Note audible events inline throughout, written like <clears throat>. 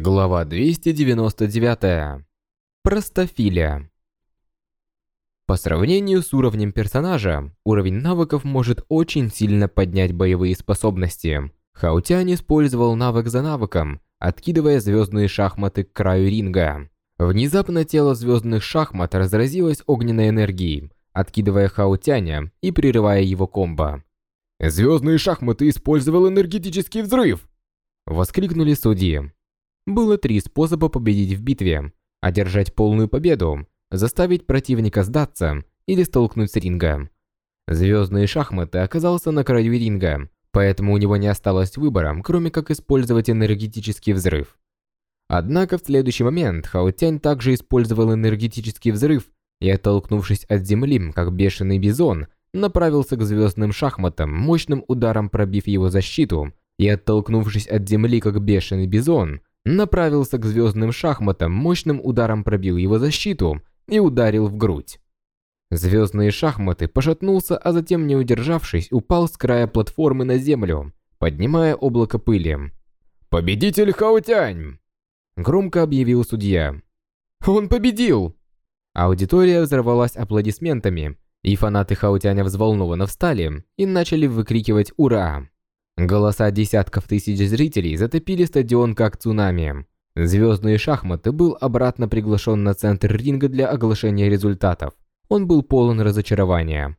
Глава 299. Простофиля. По сравнению с уровнем персонажа, уровень навыков может очень сильно поднять боевые способности. Хаутянь использовал навык за навыком, откидывая звездные шахматы к краю ринга. Внезапно тело звездных шахмат разразилось огненной энергией, откидывая Хаутяня и прерывая его комбо. «Звездные шахматы использовал энергетический взрыв!» Воскликнули судьи. Было три способа победить в битве. Одержать полную победу, заставить противника сдаться или столкнуть с ринга. Звездные шахматы оказался на краю ринга, поэтому у него не осталось выбора, кроме как использовать энергетический взрыв. Однако в следующий момент Хаотянь также использовал энергетический взрыв и, оттолкнувшись от земли, как бешеный бизон, направился к звездным шахматам, мощным ударом пробив его защиту, и, оттолкнувшись от земли, как бешеный бизон, направился к звездным шахматам, мощным ударом пробил его защиту и ударил в грудь. Звездные шахматы пошатнулся, а затем, не удержавшись, упал с края платформы на землю, поднимая облако пыли. «Победитель Хаотянь!» Громко объявил судья. «Он победил!» Аудитория взорвалась аплодисментами, и фанаты Хаутяня взволнованно встали и начали выкрикивать «Ура!». Голоса десятков тысяч зрителей затопили стадион как цунами. Звездные шахматы был обратно приглашен на центр ринга для оглашения результатов. Он был полон разочарования.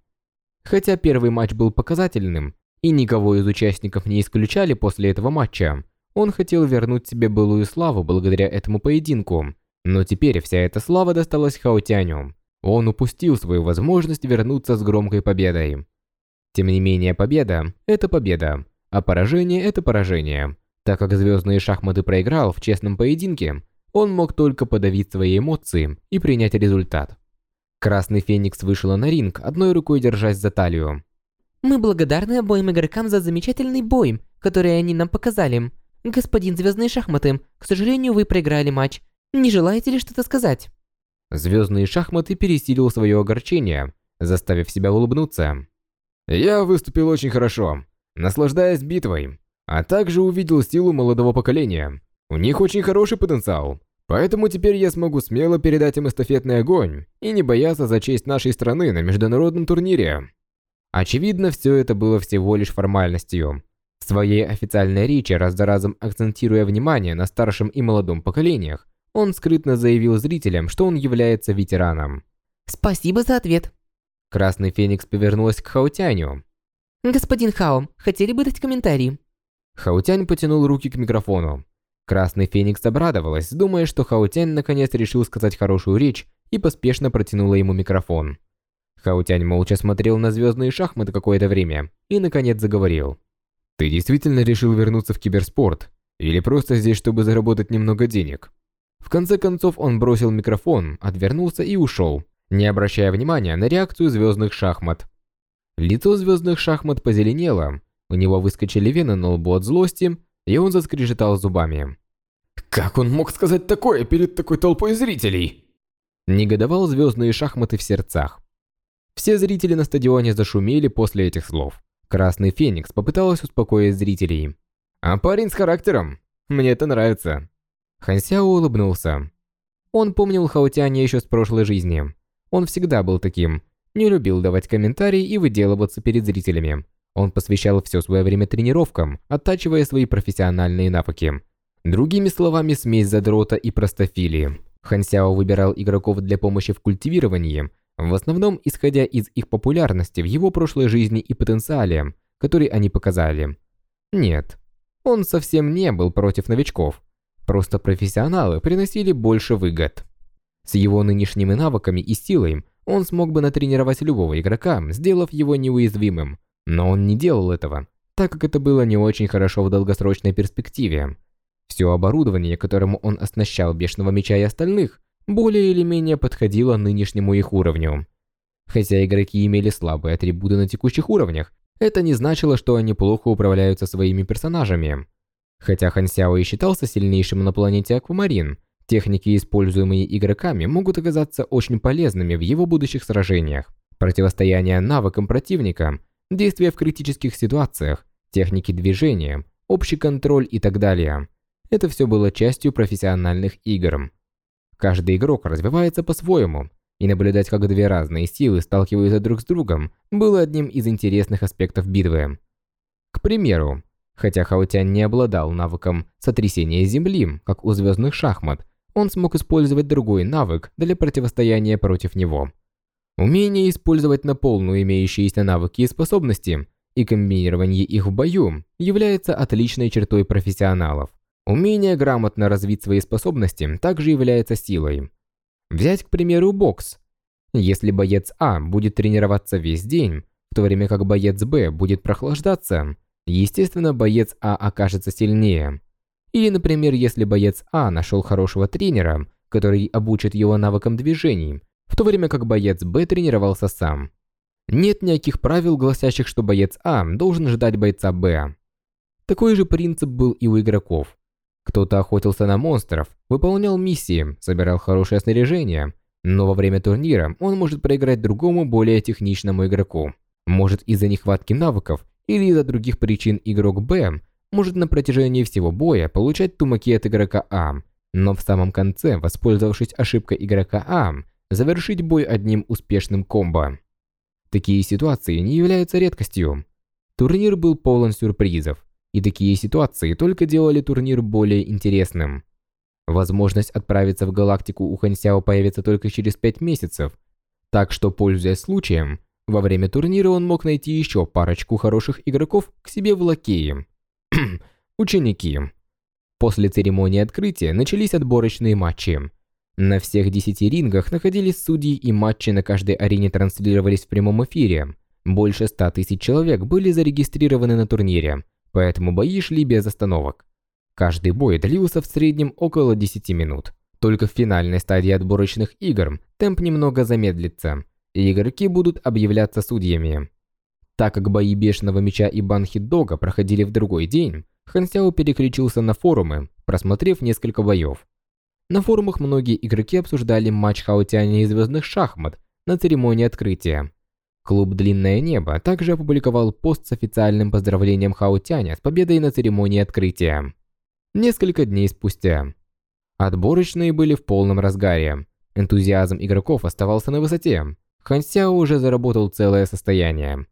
Хотя первый матч был показательным, и никого из участников не исключали после этого матча, он хотел вернуть себе былую славу благодаря этому поединку. Но теперь вся эта слава досталась Хаотяню. Он упустил свою возможность вернуться с громкой победой. Тем не менее, победа – это победа а поражение – это поражение. Так как звездные шахматы проиграл в честном поединке, он мог только подавить свои эмоции и принять результат. Красный Феникс вышел на ринг, одной рукой держась за талию. «Мы благодарны обоим игрокам за замечательный бой, который они нам показали. Господин Звездные шахматы, к сожалению, вы проиграли матч. Не желаете ли что-то сказать?» Звездные шахматы пересилил свое огорчение, заставив себя улыбнуться. «Я выступил очень хорошо наслаждаясь битвой, а также увидел силу молодого поколения. У них очень хороший потенциал, поэтому теперь я смогу смело передать им эстафетный огонь и не бояться за честь нашей страны на международном турнире. Очевидно, все это было всего лишь формальностью. В своей официальной речи, раз за разом акцентируя внимание на старшем и молодом поколениях, он скрытно заявил зрителям, что он является ветераном. «Спасибо за ответ». Красный Феникс повернулась к Хаутяню. «Господин Хао, хотели бы дать комментарий?» Хаутянь потянул руки к микрофону. Красный Феникс обрадовалась, думая, что Хаутянь наконец решил сказать хорошую речь и поспешно протянула ему микрофон. Хаутянь молча смотрел на звездные шахматы какое-то время и наконец заговорил. «Ты действительно решил вернуться в киберспорт? Или просто здесь, чтобы заработать немного денег?» В конце концов он бросил микрофон, отвернулся и ушел, не обращая внимания на реакцию звездных шахмат. Лицо звездных шахмат позеленело, у него выскочили вены на лбу от злости, и он заскрежетал зубами. «Как он мог сказать такое перед такой толпой зрителей?» Негодовал звездные шахматы в сердцах. Все зрители на стадионе зашумели после этих слов. Красный Феникс попыталась успокоить зрителей. «А парень с характером. Мне это нравится». Хансяо улыбнулся. Он помнил Хаотяня еще с прошлой жизни. Он всегда был таким, не любил давать комментарии и выделываться перед зрителями. Он посвящал все свое время тренировкам, оттачивая свои профессиональные навыки. Другими словами, смесь задрота и простофилии. Хансяо выбирал игроков для помощи в культивировании, в основном исходя из их популярности в его прошлой жизни и потенциале, который они показали. Нет, он совсем не был против новичков. Просто профессионалы приносили больше выгод. С его нынешними навыками и силой он смог бы натренировать любого игрока, сделав его неуязвимым. Но он не делал этого, так как это было не очень хорошо в долгосрочной перспективе. Все оборудование, которому он оснащал Бешеного Меча и остальных, более или менее подходило нынешнему их уровню. Хотя игроки имели слабые атрибуты на текущих уровнях, это не значило, что они плохо управляются своими персонажами. Хотя Хан Сяо и считался сильнейшим на планете Аквамарин, Техники, используемые игроками, могут оказаться очень полезными в его будущих сражениях. Противостояние навыкам противника, действия в критических ситуациях, техники движения, общий контроль и так далее. Это все было частью профессиональных игр. Каждый игрок развивается по-своему, и наблюдать, как две разные силы сталкиваются друг с другом, было одним из интересных аспектов битвы. К примеру, хотя Хаутян не обладал навыком сотрясения земли, как у звездных шахмат, он смог использовать другой навык для противостояния против него. Умение использовать на полную имеющиеся навыки и способности и комбинирование их в бою является отличной чертой профессионалов. Умение грамотно развить свои способности также является силой. Взять, к примеру, бокс. Если боец А будет тренироваться весь день, в то время как боец Б будет прохлаждаться, естественно, боец А окажется сильнее. Или, например, если боец А нашел хорошего тренера, который обучит его навыкам движений, в то время как боец Б тренировался сам. Нет никаких правил, гласящих, что боец А должен ждать бойца Б. Такой же принцип был и у игроков. Кто-то охотился на монстров, выполнял миссии, собирал хорошее снаряжение, но во время турнира он может проиграть другому более техничному игроку. Может из-за нехватки навыков или из-за других причин игрок Б может на протяжении всего боя получать тумаки от игрока А, но в самом конце, воспользовавшись ошибкой игрока А, завершить бой одним успешным комбо. Такие ситуации не являются редкостью. Турнир был полон сюрпризов. И такие ситуации только делали турнир более интересным. Возможность отправиться в галактику у Хансяо появится только через 5 месяцев, так что, пользуясь случаем, во время турнира он мог найти еще парочку хороших игроков к себе в лакеи. <clears throat> Ученики. После церемонии открытия начались отборочные матчи. На всех 10 рингах находились судьи и матчи на каждой арене транслировались в прямом эфире. Больше 100 тысяч человек были зарегистрированы на турнире, поэтому бои шли без остановок. Каждый бой длился в среднем около 10 минут. Только в финальной стадии отборочных игр темп немного замедлится, и игроки будут объявляться судьями. Так как бои Бешеного Меча и Банхи Дога проходили в другой день, Хан Сяо переключился на форумы, просмотрев несколько боев. На форумах многие игроки обсуждали матч Хаотяня и Звездных Шахмат на церемонии открытия. Клуб «Длинное небо» также опубликовал пост с официальным поздравлением Хаутяня с победой на церемонии открытия. Несколько дней спустя. Отборочные были в полном разгаре. Энтузиазм игроков оставался на высоте. Хан Сяо уже заработал целое состояние.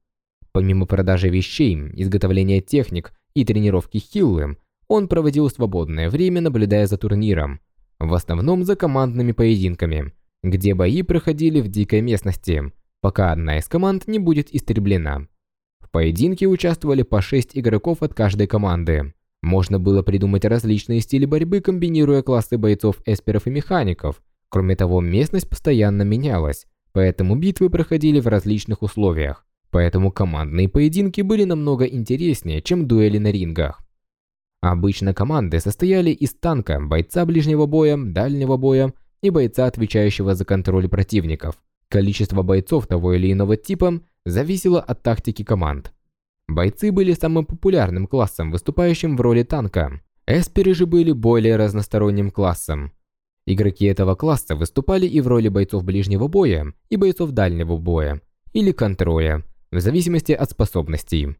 Помимо продажи вещей, изготовления техник и тренировки хиллы, он проводил свободное время, наблюдая за турниром, в основном за командными поединками, где бои проходили в дикой местности – пока одна из команд не будет истреблена. В поединке участвовали по 6 игроков от каждой команды. Можно было придумать различные стили борьбы, комбинируя классы бойцов, эсперов и механиков. Кроме того, местность постоянно менялась, поэтому битвы проходили в различных условиях. Поэтому командные поединки были намного интереснее, чем дуэли на рингах. Обычно команды состояли из танка, бойца ближнего боя, дальнего боя и бойца, отвечающего за контроль противников – Количество бойцов того или иного типа зависело от тактики команд. Бойцы были самым популярным классом, выступающим в роли танка. Эсперы же были более разносторонним классом. Игроки этого класса выступали и в роли бойцов ближнего боя, и бойцов дальнего боя, или контроля, в зависимости от способностей.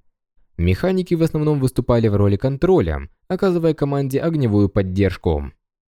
Механики в основном выступали в роли контроля, оказывая команде огневую поддержку.